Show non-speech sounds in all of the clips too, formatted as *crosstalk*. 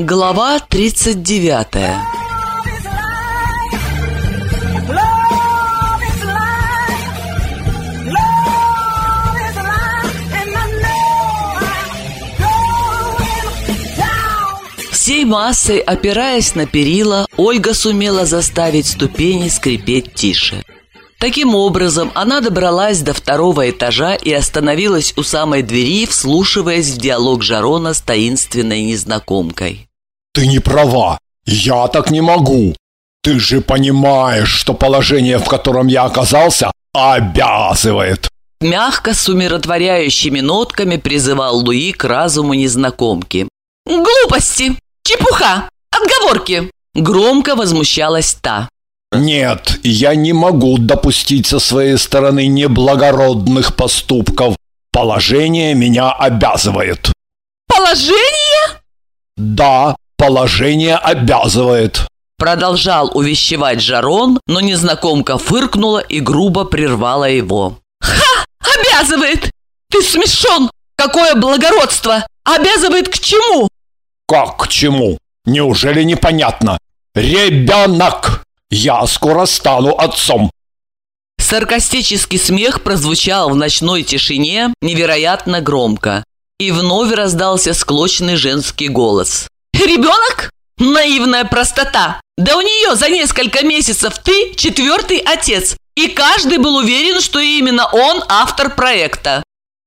Глава 39 Всей массой, опираясь на перила, Ольга сумела заставить ступени скрипеть тише. Таким образом, она добралась до второго этажа и остановилась у самой двери, вслушиваясь в диалог Жарона с таинственной незнакомкой. Ты не права. Я так не могу. Ты же понимаешь, что положение, в котором я оказался, обязывает. Мягко с умиротворяющими нотками призывал Луи к разуму незнакомки. «Глупости! Чепуха! Отговорки!» Громко возмущалась та. Нет, я не могу допустить со своей стороны неблагородных поступков. Положение меня обязывает. «Положение?» Да, положение обязывает. Продолжал увещевать Жарон, но незнакомка фыркнула и грубо прервала его. «Ха! Обязывает! Ты смешон! Какое благородство! Обязывает к чему?» «Как к чему? Неужели непонятно? Ребенок! Я скоро стану отцом!» Саркастический смех прозвучал в ночной тишине невероятно громко. И вновь раздался склочный женский голос. «Ребенок? Наивная простота! Да у нее за несколько месяцев ты четвертый отец, и каждый был уверен, что именно он автор проекта».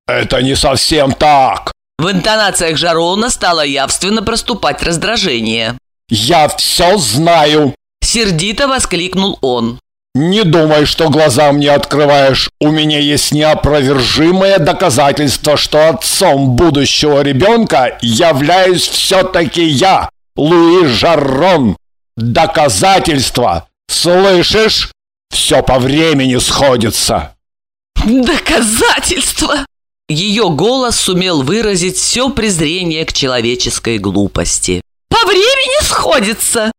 «Это не совсем так!» В интонациях Жарона стало явственно проступать раздражение. «Я все знаю!» Сердито воскликнул он. «Не думай, что глаза мне открываешь. У меня есть неопровержимое доказательство, что отцом будущего ребенка являюсь все-таки я, Луи Жаррон. Доказательство! Слышишь? Все по времени сходится!» «Доказательство!» Ее голос сумел выразить все презрение к человеческой глупости. «По времени сходится!»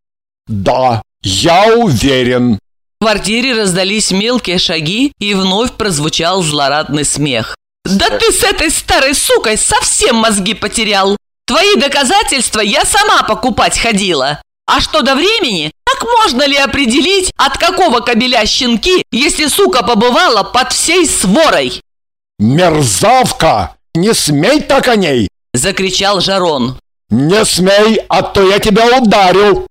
«Да, я уверен!» В квартире раздались мелкие шаги и вновь прозвучал злорадный смех. «Да ты с этой старой сукой совсем мозги потерял! Твои доказательства я сама покупать ходила! А что до времени, так можно ли определить, от какого кабеля щенки, если сука побывала под всей сворой?» «Мерзавка! Не смей так о ней!» – закричал Жарон. «Не смей, а то я тебя ударю!»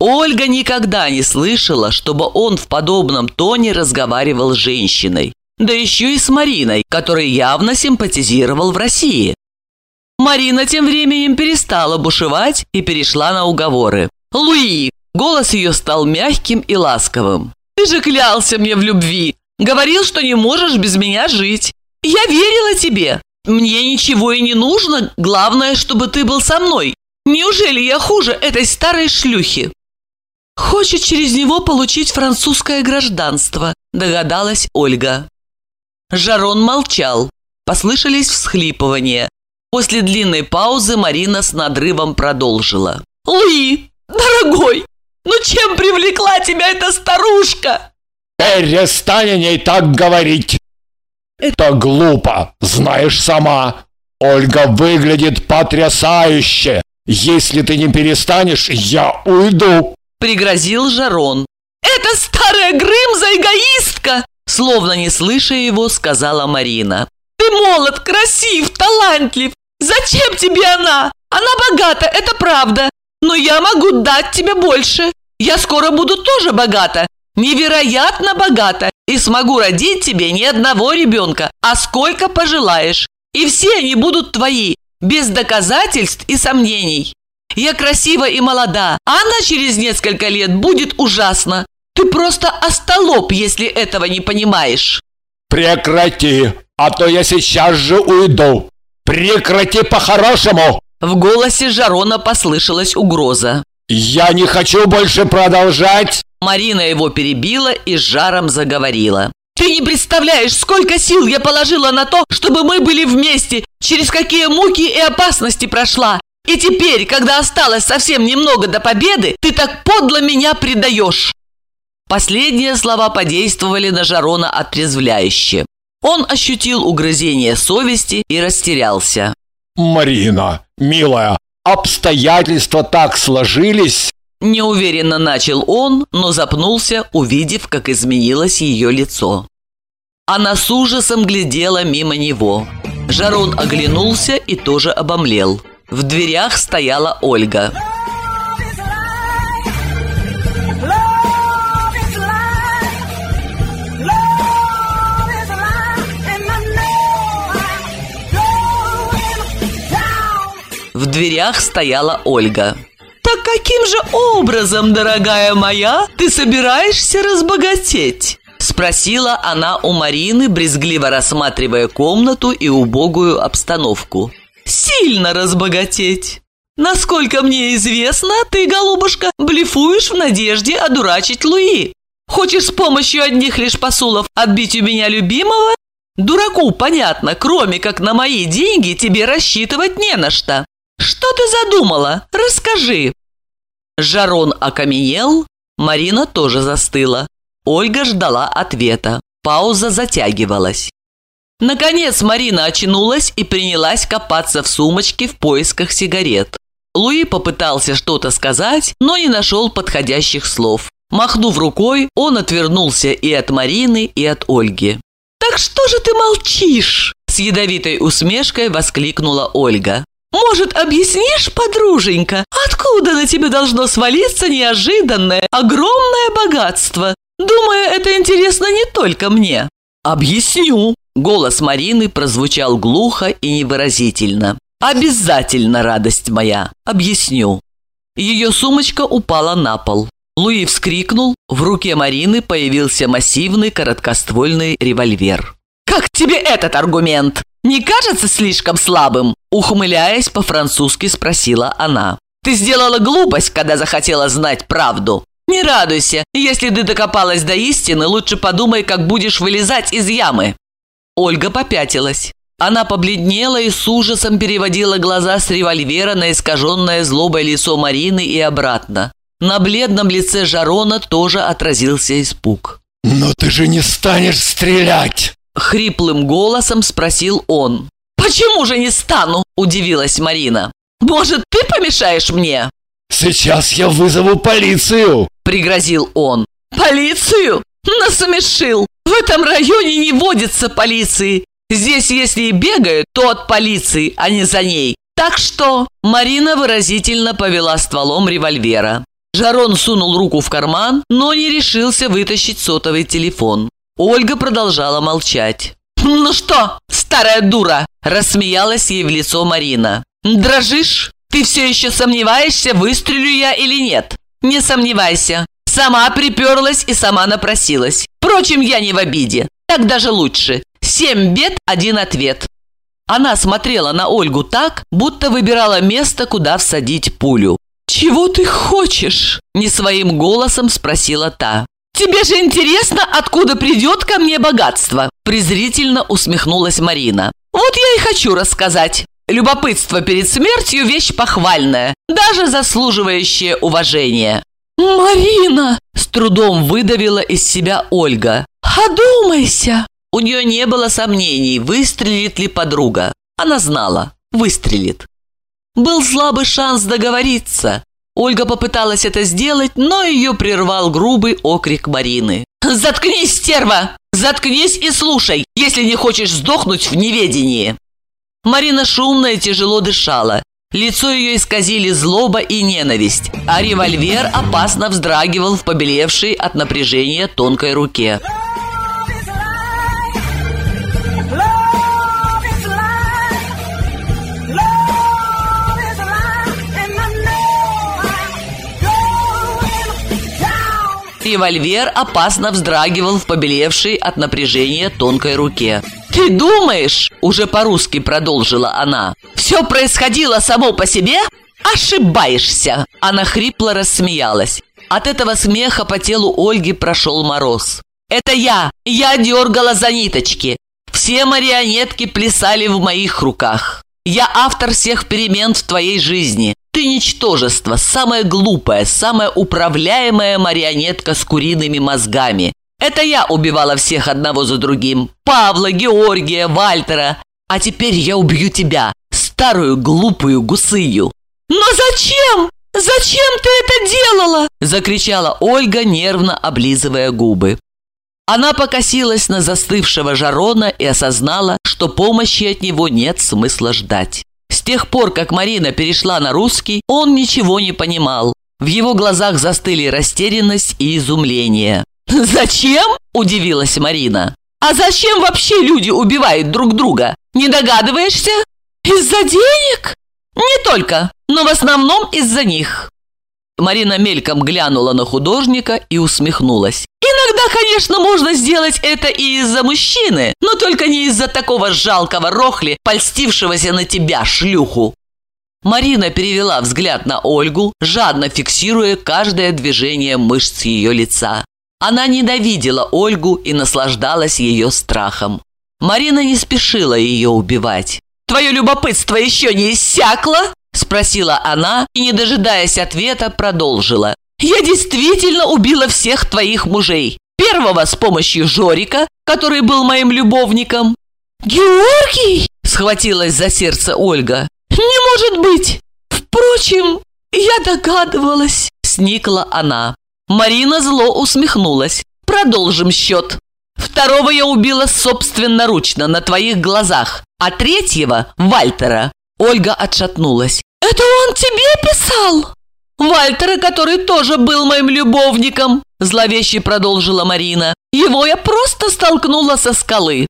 Ольга никогда не слышала, чтобы он в подобном тоне разговаривал с женщиной. Да еще и с Мариной, которой явно симпатизировал в России. Марина тем временем перестала бушевать и перешла на уговоры. «Луи!» Голос ее стал мягким и ласковым. «Ты же клялся мне в любви! Говорил, что не можешь без меня жить! Я верила тебе! Мне ничего и не нужно, главное, чтобы ты был со мной! Неужели я хуже этой старой шлюхи?» «Хочет через него получить французское гражданство», – догадалась Ольга. Жарон молчал. Послышались всхлипывания. После длинной паузы Марина с надрывом продолжила. «Луи, дорогой, ну чем привлекла тебя эта старушка?» «Перестань о ней так говорить! Это глупо, знаешь сама. Ольга выглядит потрясающе. Если ты не перестанешь, я уйду!» Пригрозил Жарон. «Это старая Грымза эгоистка!» Словно не слыша его, сказала Марина. «Ты молод, красив, талантлив. Зачем тебе она? Она богата, это правда. Но я могу дать тебе больше. Я скоро буду тоже богата. Невероятно богата. И смогу родить тебе не одного ребенка, а сколько пожелаешь. И все они будут твои, без доказательств и сомнений. Я красива и молода, а она через несколько лет будет ужасна. Ты просто остолоп, если этого не понимаешь. Прекрати, а то я сейчас же уйду. Прекрати по-хорошему. В голосе Жарона послышалась угроза. Я не хочу больше продолжать. Марина его перебила и с жаром заговорила. Ты не представляешь, сколько сил я положила на то, чтобы мы были вместе, через какие муки и опасности прошла. И теперь, когда осталось совсем немного до победы, ты так подло меня предаешь!» Последние слова подействовали на Жарона отрезвляюще. Он ощутил угрызение совести и растерялся. «Марина, милая, Обстоятельства так сложились, Неуверенно начал он, но запнулся, увидев, как изменилось ее лицо. Она с ужасом глядела мимо него. Жарон оглянулся и тоже обомлел. В дверях стояла Ольга. В дверях стояла Ольга. «Так каким же образом, дорогая моя, ты собираешься разбогатеть?» Спросила она у Марины, брезгливо рассматривая комнату и убогую обстановку. «Сильно разбогатеть!» «Насколько мне известно, ты, голубушка, блефуешь в надежде одурачить Луи. Хочешь с помощью одних лишь посулов отбить у меня любимого? Дураку понятно, кроме как на мои деньги тебе рассчитывать не на что. Что ты задумала? Расскажи!» Жарон окаменел, Марина тоже застыла. Ольга ждала ответа. Пауза затягивалась. Наконец Марина очнулась и принялась копаться в сумочке в поисках сигарет. Луи попытался что-то сказать, но не нашел подходящих слов. Махнув рукой, он отвернулся и от Марины, и от Ольги. «Так что же ты молчишь?» С ядовитой усмешкой воскликнула Ольга. Может, объяснишь, подруженька, откуда на тебя должно свалиться неожиданное, огромное богатство? Думаю, это интересно не только мне. Объясню. Голос Марины прозвучал глухо и невыразительно. «Обязательно, радость моя, объясню». Ее сумочка упала на пол. Луи вскрикнул, в руке Марины появился массивный короткоствольный револьвер. «Как тебе этот аргумент? Не кажется слишком слабым?» Ухмыляясь, по-французски спросила она. «Ты сделала глупость, когда захотела знать правду. Не радуйся, если ты докопалась до истины, лучше подумай, как будешь вылезать из ямы». Ольга попятилась. Она побледнела и с ужасом переводила глаза с револьвера на искаженное злобой лицо Марины и обратно. На бледном лице Жарона тоже отразился испуг. «Но ты же не станешь стрелять!» Хриплым голосом спросил он. «Почему же не стану?» – удивилась Марина. «Может, ты помешаешь мне?» «Сейчас я вызову полицию!» – пригрозил он. «Полицию? Насмешил! Этом районе не водится полиции. Здесь, если и бегают, то от полиции, а не за ней. Так что...» Марина выразительно повела стволом револьвера. Жарон сунул руку в карман, но не решился вытащить сотовый телефон. Ольга продолжала молчать. «Ну что, старая дура!» – рассмеялась ей в лицо Марина. «Дрожишь? Ты все еще сомневаешься, выстрелю я или нет? Не сомневайся. Сама приперлась и сама напросилась. Впрочем, я не в обиде. Так даже лучше. Семь бед, один ответ». Она смотрела на Ольгу так, будто выбирала место, куда всадить пулю. «Чего ты хочешь?» – не своим голосом спросила та. «Тебе же интересно, откуда придет ко мне богатство?» Презрительно усмехнулась Марина. «Вот я и хочу рассказать. Любопытство перед смертью – вещь похвальная, даже заслуживающая уважения». «Марина!» – с трудом выдавила из себя Ольга. «Одумайся!» У нее не было сомнений, выстрелит ли подруга. Она знала – выстрелит. Был слабый шанс договориться. Ольга попыталась это сделать, но ее прервал грубый окрик Марины. «Заткнись, стерва! Заткнись и слушай, если не хочешь сдохнуть в неведении!» Марина шумно и тяжело дышала. Лицо ее исказили злоба и ненависть, а револьвер опасно вздрагивал в побелевшей от напряжения тонкой руке. Револьвер опасно вздрагивал в побелевшей от напряжения тонкой руке. «Ты думаешь?» – уже по-русски продолжила она. «Все происходило само по себе? Ошибаешься!» Она хрипло рассмеялась. От этого смеха по телу Ольги прошел мороз. «Это я! Я дергала за ниточки! Все марионетки плясали в моих руках! Я автор всех перемен в твоей жизни! Ты ничтожество, самая глупая, самая управляемая марионетка с куриными мозгами. Это я убивала всех одного за другим. Павла, Георгия, Вальтера. А теперь я убью тебя, старую глупую гусыю. «Но зачем? Зачем ты это делала?» – закричала Ольга, нервно облизывая губы. Она покосилась на застывшего Жарона и осознала, что помощи от него нет смысла ждать. С тех пор, как Марина перешла на русский, он ничего не понимал. В его глазах застыли растерянность и изумление. *laughs* «Зачем?» – удивилась Марина. «А зачем вообще люди убивают друг друга? Не догадываешься? Из-за денег?» «Не только, но в основном из-за них». Марина мельком глянула на художника и усмехнулась. «Иногда, конечно, можно сделать это и из-за мужчины, но только не из-за такого жалкого рохли, польстившегося на тебя, шлюху». Марина перевела взгляд на Ольгу, жадно фиксируя каждое движение мышц ее лица. Она ненавидела Ольгу и наслаждалась ее страхом. Марина не спешила ее убивать. «Твое любопытство еще не иссякло?» – спросила она и, не дожидаясь ответа, продолжила. «Я действительно убила всех твоих мужей. Первого с помощью Жорика, который был моим любовником». «Георгий?» – схватилась за сердце Ольга. «Не может быть! Впрочем, я догадывалась!» – сникла она. Марина зло усмехнулась. «Продолжим счет. Второго я убила собственноручно на твоих глазах, а третьего – Вальтера». Ольга отшатнулась. «Это он тебе писал?» «Вальтера, который тоже был моим любовником», – зловеще продолжила Марина. «Его я просто столкнула со скалы».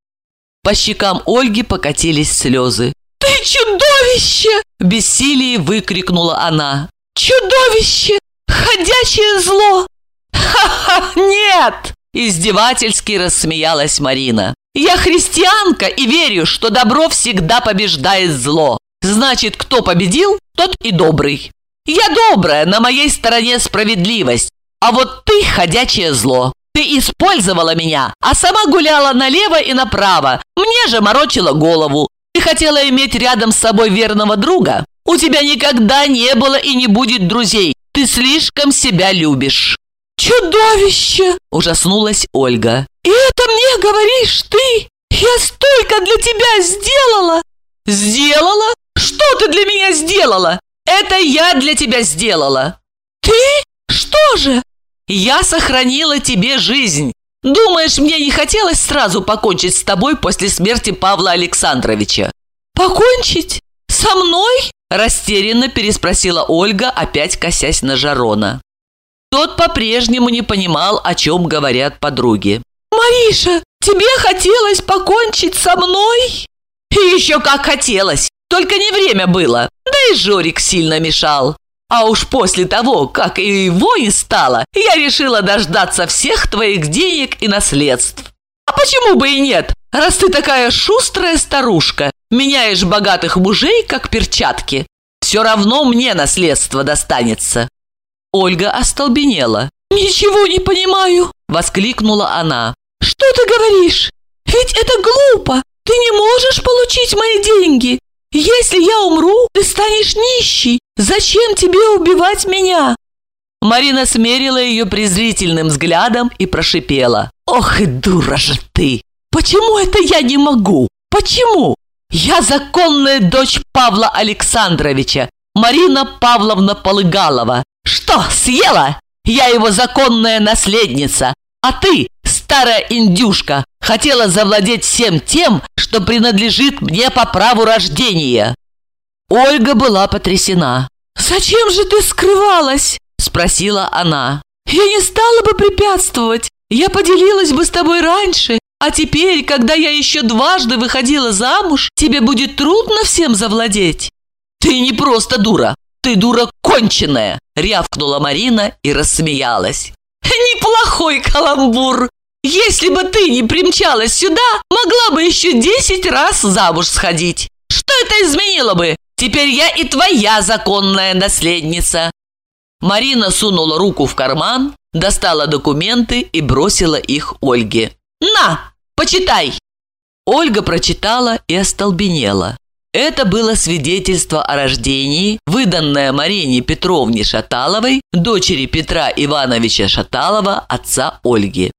По щекам Ольги покатились слезы. «Ты чудовище!» – в бессилии выкрикнула она. «Чудовище! Ходячее зло!» «Ха-ха! Нет!» – издевательски рассмеялась Марина. «Я христианка и верю, что добро всегда побеждает зло. Значит, кто победил, тот и добрый. Я добрая, на моей стороне справедливость, а вот ты ходячее зло. Ты использовала меня, а сама гуляла налево и направо. Мне же морочила голову. Ты хотела иметь рядом с собой верного друга? У тебя никогда не было и не будет друзей. Ты слишком себя любишь». «Чудовище!» – ужаснулась Ольга. «И это мне говоришь ты? Я столько для тебя сделала!» «Сделала? Что ты для меня сделала? Это я для тебя сделала!» «Ты? Что же?» «Я сохранила тебе жизнь. Думаешь, мне не хотелось сразу покончить с тобой после смерти Павла Александровича?» «Покончить? Со мной?» Растерянно переспросила Ольга, опять косясь на Жарона. Тот по-прежнему не понимал, о чем говорят подруги. «Мариша, тебе хотелось покончить со мной?» «И еще как хотелось, только не время было, да и Жорик сильно мешал. А уж после того, как и его не стало, я решила дождаться всех твоих денег и наследств. А почему бы и нет, раз ты такая шустрая старушка, меняешь богатых мужей, как перчатки? Все равно мне наследство достанется». Ольга остолбенела. «Ничего не понимаю!» – воскликнула она. «Что ты говоришь? Ведь это глупо! Ты не можешь получить мои деньги! Если я умру, ты станешь нищей! Зачем тебе убивать меня?» Марина смерила ее презрительным взглядом и прошипела. «Ох и дура же ты! Почему это я не могу? Почему? Я законная дочь Павла Александровича, Марина Павловна Полыгалова. Что, съела? Я его законная наследница. А ты, старая индюшка, хотела завладеть всем тем, что принадлежит мне по праву рождения». Ольга была потрясена. «Зачем же ты скрывалась?» – спросила она. «Я не стала бы препятствовать. Я поделилась бы с тобой раньше. А теперь, когда я еще дважды выходила замуж, тебе будет трудно всем завладеть». «Ты не просто дура, ты дура конченая!» – рявкнула Марина и рассмеялась. «Неплохой каламбур! Если бы ты не примчалась сюда, могла бы еще десять раз замуж сходить. Что это изменило бы? Теперь я и твоя законная наследница!» Марина сунула руку в карман, достала документы и бросила их Ольге. «На, почитай!» Ольга прочитала и остолбенела. Это было свидетельство о рождении, выданное Марине Петровне Шаталовой, дочери Петра Ивановича Шаталова, отца Ольги.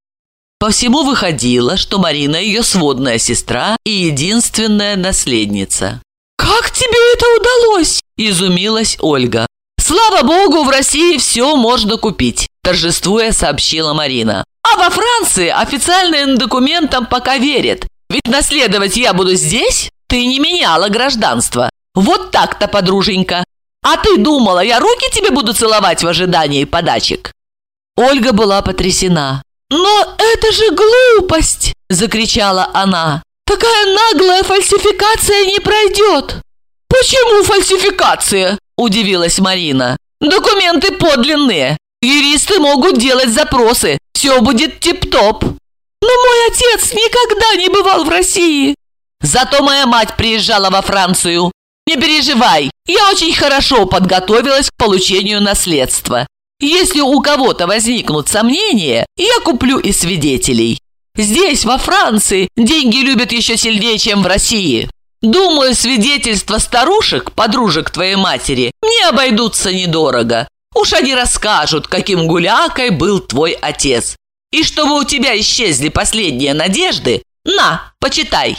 По всему выходило, что Марина ее сводная сестра и единственная наследница. «Как тебе это удалось?» – изумилась Ольга. «Слава богу, в России все можно купить», – торжествуя сообщила Марина. «А во Франции официальным документам пока верят. Ведь наследовать я буду здесь? Ты не меняла гражданство. Вот так-то, подруженька. А ты думала, я руки тебе буду целовать в ожидании подачек?» Ольга была потрясена. «Но это же глупость!» – закричала она. «Такая наглая фальсификация не пройдет!» «Почему фальсификация?» – удивилась Марина. «Документы подлинные. Юристы могут делать запросы. Все будет тип-топ. Но мой отец никогда не бывал в России. Зато моя мать приезжала во Францию. Не переживай, я очень хорошо подготовилась к получению наследства. Если у кого-то возникнут сомнения, я куплю и свидетелей. Здесь, во Франции, деньги любят еще сильнее, чем в России. Думаю, свидетельства старушек, подружек твоей матери, мне обойдутся недорого. Уж они расскажут, каким гулякой был твой отец. И чтобы у тебя исчезли последние надежды, на, почитай.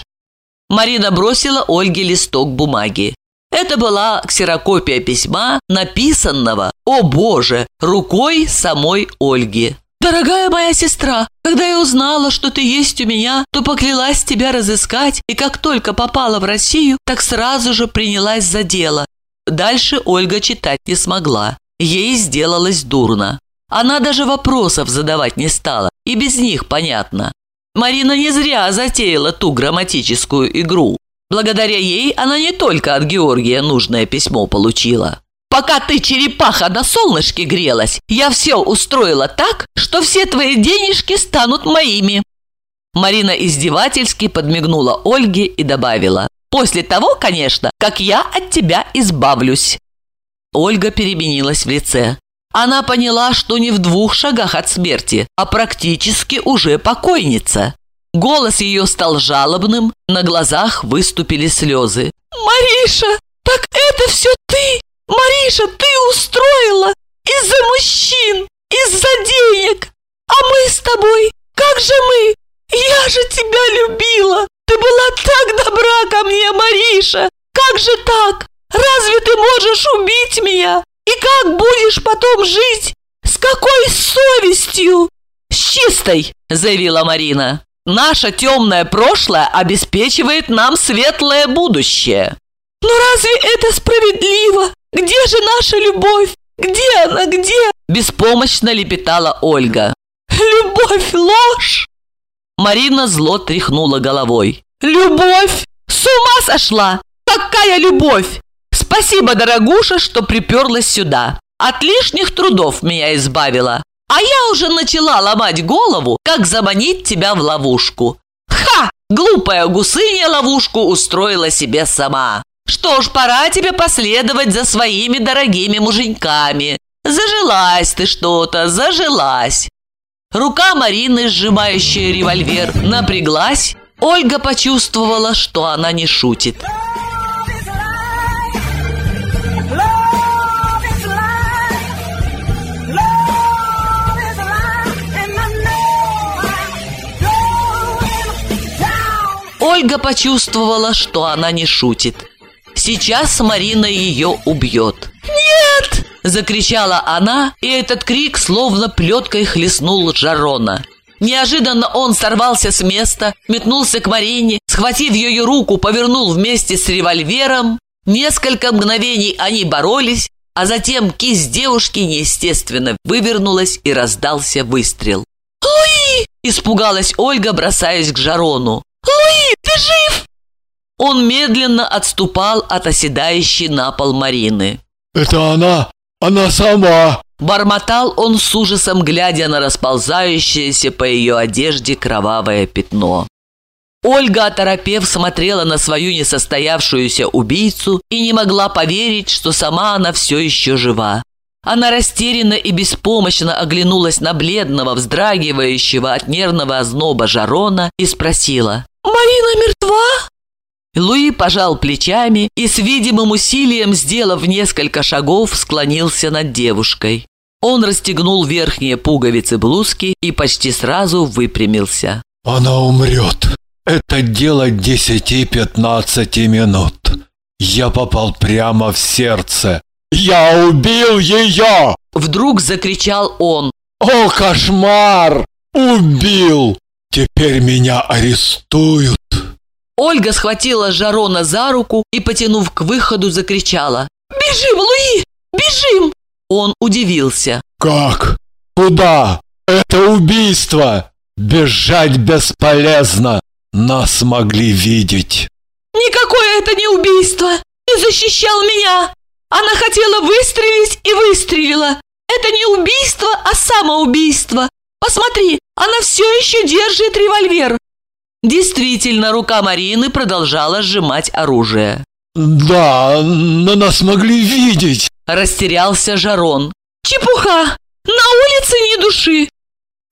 Марина бросила Ольге листок бумаги. Это была ксерокопия письма, написанного, о боже, рукой самой Ольги. «Дорогая моя сестра, когда я узнала, что ты есть у меня, то поклялась тебя разыскать, и как только попала в Россию, так сразу же принялась за дело». Дальше Ольга читать не смогла. Ей сделалось дурно. Она даже вопросов задавать не стала, и без них понятно. Марина не зря затеяла ту грамматическую игру. Благодаря ей она не только от Георгия нужное письмо получила. Пока ты, черепаха, на солнышке грелась, я все устроила так, что все твои денежки станут моими». Марина издевательски подмигнула Ольге и добавила. «После того, конечно, как я от тебя избавлюсь». Ольга переменилась в лице. Она поняла, что не в двух шагах от смерти, а практически уже покойница. Голос ее стал жалобным, на глазах выступили слезы. «Мариша, так это все ты? Мариша, ты устроила? Из-за мужчин, из-за денег? А мы с тобой, как же мы? Я же тебя любила! Ты была так добра ко мне, Мариша! Как же так? Разве ты можешь убить меня? И как будешь потом жить? С какой совестью?» «С чистой!» – заявила Марина. Наше темное прошлое обеспечивает нам светлое будущее. Но разве это справедливо? Где же наша любовь? Где она, где? Беспомощно лепетала Ольга. Любовь – ложь! Марина зло тряхнула головой. Любовь? С ума сошла! Какая любовь? Спасибо, дорогуша, что приперлась сюда. От лишних трудов меня избавила. А я уже начала ломать голову, как заманить тебя в ловушку. Ха! Глупая гусыня ловушку устроила себе сама. Что ж, пора тебе последовать за своими дорогими муженьками. Зажилась ты что-то, зажилась. Рука Марины, сжимающая револьвер, напряглась. Ольга почувствовала, что она не шутит. Ольга почувствовала, что она не шутит. Сейчас Марина ее убьет. «Нет!» – закричала она, и этот крик словно плеткой хлестнул Жарона. Неожиданно он сорвался с места, метнулся к Марине, схватив ее руку, повернул вместе с револьвером. Несколько мгновений они боролись, а затем кисть девушки неестественно вывернулась и раздался выстрел. «Луи!» – испугалась Ольга, бросаясь к Жарону. «Луи, ты жив?» Он медленно отступал от оседающей на пол Марины. «Это она! Она сама!» Бормотал он с ужасом, глядя на расползающееся по ее одежде кровавое пятно. Ольга, оторопев, смотрела на свою несостоявшуюся убийцу и не могла поверить, что сама она все еще жива. Она растерянно и беспомощно оглянулась на бледного, вздрагивающего от нервного озноба Жарона и спросила «Марина мертва?» Луи пожал плечами и с видимым усилием, сделав несколько шагов, склонился над девушкой. Он расстегнул верхние пуговицы блузки и почти сразу выпрямился. «Она умрет. Это дело десяти-пятнадцати минут. Я попал прямо в сердце. Я убил ее! Вдруг закричал он. О, кошмар! Убил! Теперь меня арестуют. Ольга схватила Жарона за руку и, потянув к выходу, закричала. «Бежим, Луи! Бежим!» Он удивился. «Как? Куда? Это убийство! Бежать бесполезно! Нас могли видеть!» «Никакое это не убийство! Ты защищал меня! Она хотела выстрелить и выстрелила! Это не убийство, а самоубийство! Посмотри, она все еще держит револьвер!» Действительно, рука Марины продолжала сжимать оружие. «Да, но нас могли видеть!» Растерялся Жарон. «Чепуха! На улице ни души!»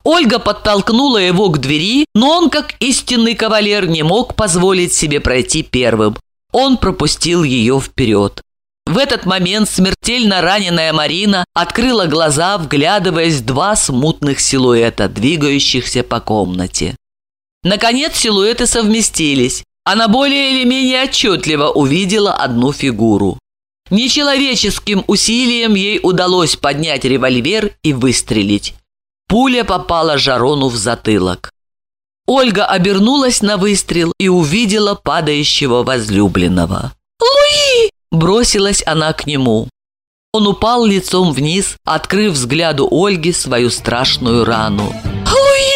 Ольга подтолкнула его к двери, но он, как истинный кавалер, не мог позволить себе пройти первым. Он пропустил ее вперед. В этот момент смертельно раненая Марина открыла глаза, вглядываясь в два смутных силуэта, двигающихся по комнате. Наконец силуэты совместились. Она более или менее отчетливо увидела одну фигуру. Нечеловеческим усилием ей удалось поднять револьвер и выстрелить. Пуля попала Жарону в затылок. Ольга обернулась на выстрел и увидела падающего возлюбленного. «Луи!» – бросилась она к нему. Он упал лицом вниз, открыв взгляду Ольги свою страшную рану. «Луи!